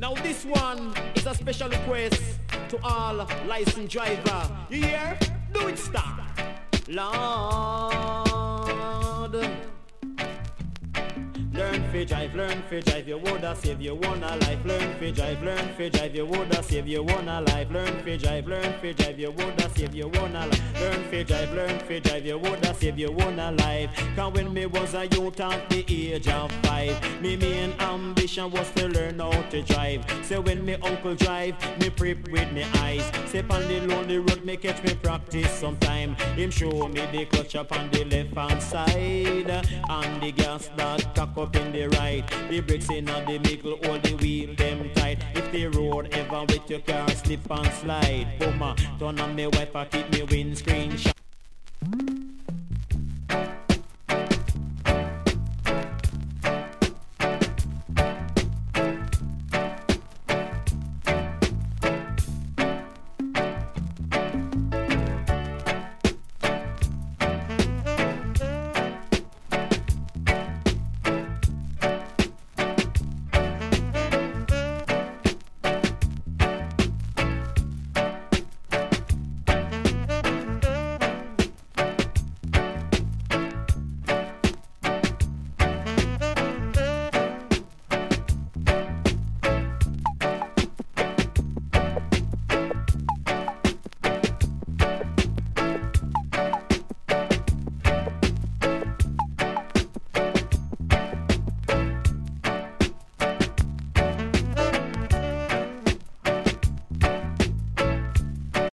Now this one is a special request to all licensed driver. You hear? Do it stop. Lord. Fi drive, learn fi drive, you woulda save you one a life. Learn fi drive, learn fi drive, you woulda save you one a life. Learn fi drive, learn fi drive, you woulda save you one a life. Learn fi drive, learn fi drive, you woulda save you one a life. Cause when me was a youth at the age of five, me main ambition was to learn how to drive. So when me uncle drive, me prep with me eyes. Step on the lonely road, me catch me practice sometime. Him show me the clutch up on the left hand side, and the gas that cock up in the right. The brakes in on the middle, hold the wheel them tight. If the road ever with your car slip and slide, boom, turn on me wiper, keep me windscreen shut.